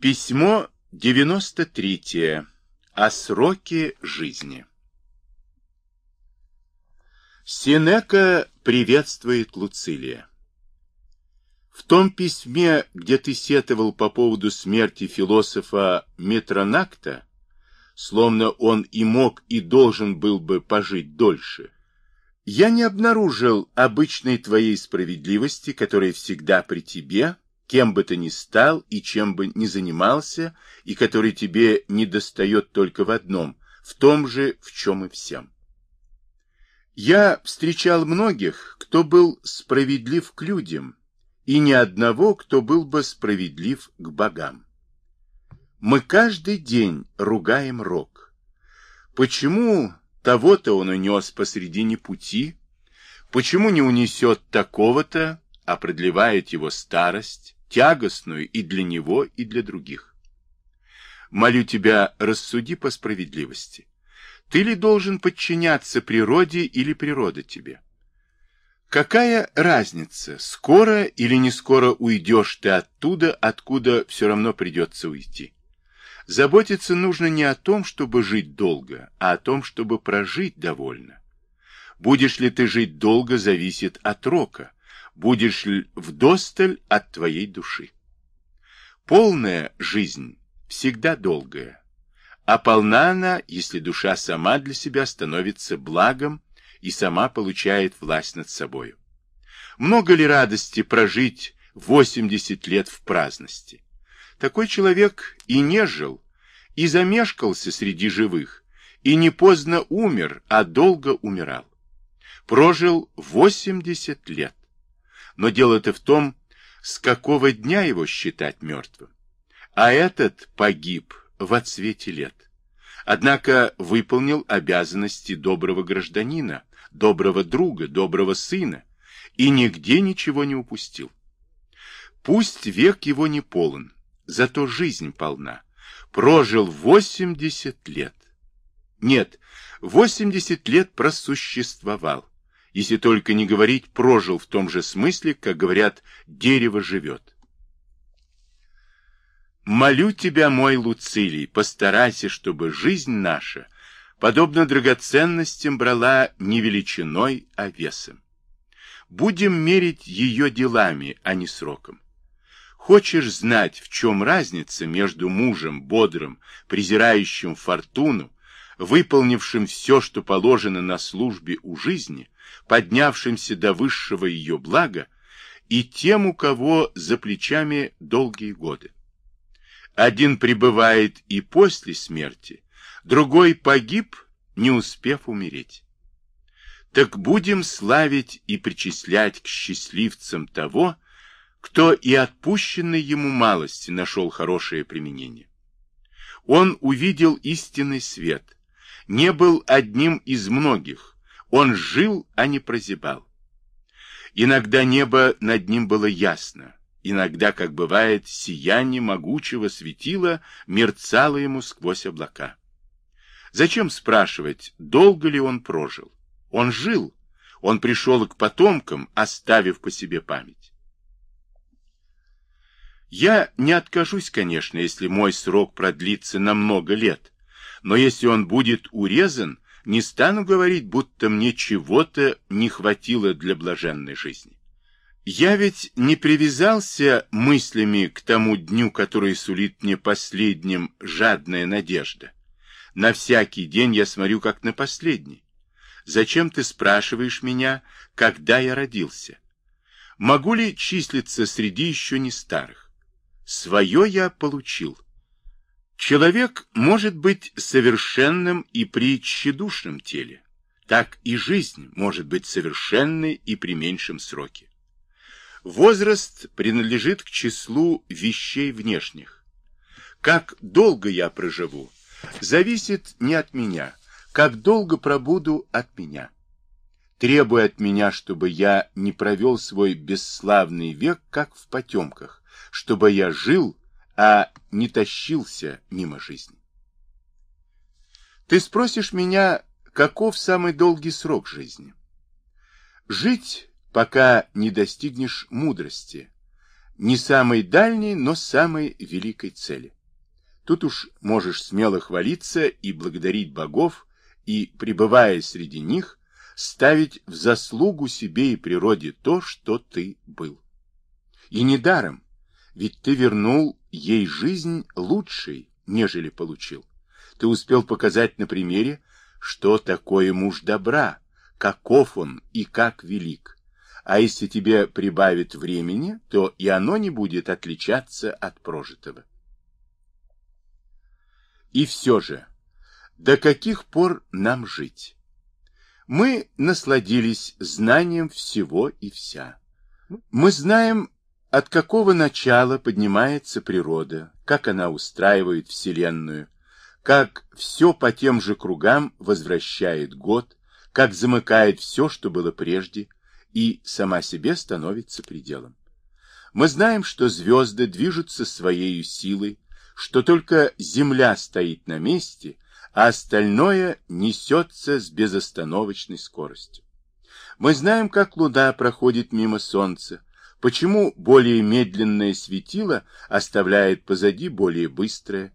Письмо 93. О сроке жизни. Сенека приветствует Луцилия. В том письме, где ты сетовал по поводу смерти философа Метронакта, словно он и мог, и должен был бы пожить дольше, я не обнаружил обычной твоей справедливости, которая всегда при тебе, кем бы ты ни стал и чем бы ни занимался, и который тебе не достает только в одном, в том же, в чем и всем. Я встречал многих, кто был справедлив к людям, и ни одного, кто был бы справедлив к богам. Мы каждый день ругаем рок. Почему того-то он унес посредине пути, почему не унесет такого-то, а продлевает его старость, тягостную и для него, и для других. Молю тебя, рассуди по справедливости. Ты ли должен подчиняться природе или природа тебе? Какая разница, скоро или не скоро уйдешь ты оттуда, откуда все равно придется уйти? Заботиться нужно не о том, чтобы жить долго, а о том, чтобы прожить довольно. Будешь ли ты жить долго, зависит от рока, будешь ли вдосталь от твоей души. Полная жизнь всегда долгая, а полна она, если душа сама для себя становится благом и сама получает власть над собою. Много ли радости прожить 80 лет в праздности? Такой человек и не жил, и замешкался среди живых, и не поздно умер, а долго умирал. Прожил 80 лет. Но дело-то в том, с какого дня его считать мертвым. А этот погиб в отсвете лет. Однако выполнил обязанности доброго гражданина, доброго друга, доброго сына, и нигде ничего не упустил. Пусть век его не полон, зато жизнь полна. Прожил 80 лет. Нет, 80 лет просуществовал если только не говорить «прожил» в том же смысле, как говорят «дерево живет». Молю тебя, мой Луцилий, постарайся, чтобы жизнь наша, подобно драгоценностям, брала не величиной, а весом. Будем мерить ее делами, а не сроком. Хочешь знать, в чем разница между мужем бодрым, презирающим фортуну, выполнившим все, что положено на службе у жизни, поднявшимся до высшего ее блага, и тем, у кого за плечами долгие годы. Один пребывает и после смерти, другой погиб, не успев умереть. Так будем славить и причислять к счастливцам того, кто и отпущенной ему малости нашел хорошее применение. Он увидел истинный свет, не был одним из многих, он жил, а не прозябал. Иногда небо над ним было ясно, иногда, как бывает, сияние могучего светила мерцало ему сквозь облака. Зачем спрашивать, долго ли он прожил? Он жил, он пришел к потомкам, оставив по себе память. Я не откажусь, конечно, если мой срок продлится на много лет, но если он будет урезан, не стану говорить, будто мне чего-то не хватило для блаженной жизни. Я ведь не привязался мыслями к тому дню, который сулит мне последним жадная надежда. На всякий день я смотрю как на последний. Зачем ты спрашиваешь меня, когда я родился? Могу ли числиться среди еще не старых? Свое я получил. Человек может быть совершенным и при тщедушном теле, так и жизнь может быть совершенной и при меньшем сроке. Возраст принадлежит к числу вещей внешних. Как долго я проживу, зависит не от меня, как долго пробуду от меня. Требуя от меня, чтобы я не провел свой бесславный век, как в потемках, чтобы я жил, а не тащился мимо жизни. Ты спросишь меня, каков самый долгий срок жизни? Жить, пока не достигнешь мудрости, не самой дальней, но самой великой цели. Тут уж можешь смело хвалиться и благодарить богов, и, пребывая среди них, ставить в заслугу себе и природе то, что ты был. И недаром, ведь ты вернул ей жизнь лучшей, нежели получил. Ты успел показать на примере, что такое муж добра, каков он и как велик. А если тебе прибавит времени, то и оно не будет отличаться от прожитого. И все же, до каких пор нам жить? Мы насладились знанием всего и вся. Мы знаем, от какого начала поднимается природа, как она устраивает Вселенную, как все по тем же кругам возвращает год, как замыкает все, что было прежде, и сама себе становится пределом. Мы знаем, что звезды движутся своей силой, что только Земля стоит на месте, а остальное несется с безостановочной скоростью. Мы знаем, как Луна проходит мимо Солнца, почему более медленное светило оставляет позади более быстрое,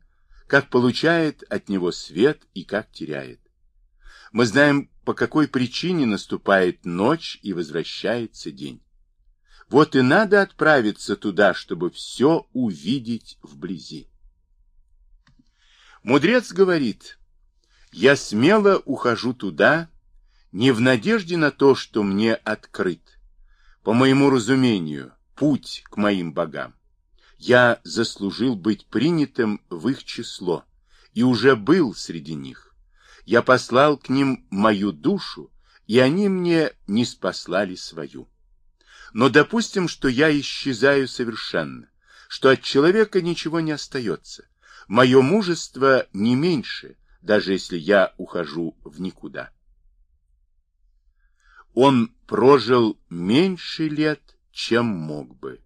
как получает от него свет и как теряет. Мы знаем, по какой причине наступает ночь и возвращается день. Вот и надо отправиться туда, чтобы все увидеть вблизи. Мудрец говорит, я смело ухожу туда, не в надежде на то, что мне открыт, по моему разумению, путь к моим богам. Я заслужил быть принятым в их число и уже был среди них я послал к ним мою душу, и они мне не спаслали свою. Но допустим, что я исчезаю совершенно, что от человека ничего не остается. Мое мужество не меньше, даже если я ухожу в никуда. Он прожил меньше лет, чем мог бы.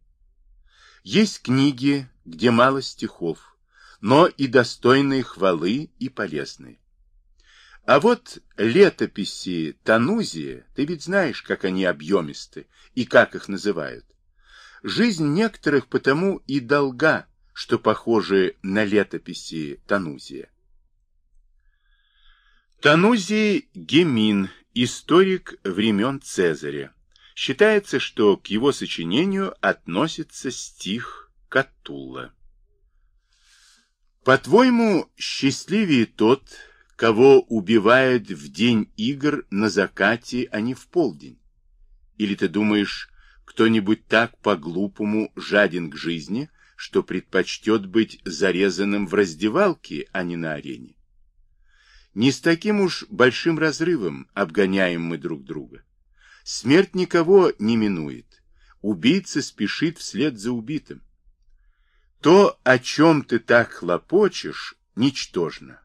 Есть книги, где мало стихов, но и достойные хвалы и полезные. А вот летописи Танузия, ты ведь знаешь, как они объемисты и как их называют. Жизнь некоторых потому и долга, что похожи на летописи Танузия. Танузий Гемин, историк времен Цезаря. Считается, что к его сочинению относится стих Катулла. По-твоему, счастливее тот, кого убивают в день игр на закате, а не в полдень? Или ты думаешь, кто-нибудь так по-глупому жаден к жизни, что предпочтет быть зарезанным в раздевалке, а не на арене? Не с таким уж большим разрывом обгоняем мы друг друга. Смерть никого не минует. Убийца спешит вслед за убитым. То, о чем ты так хлопочешь, ничтожно.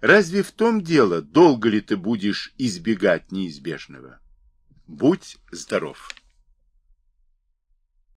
Разве в том дело, долго ли ты будешь избегать неизбежного? Будь здоров!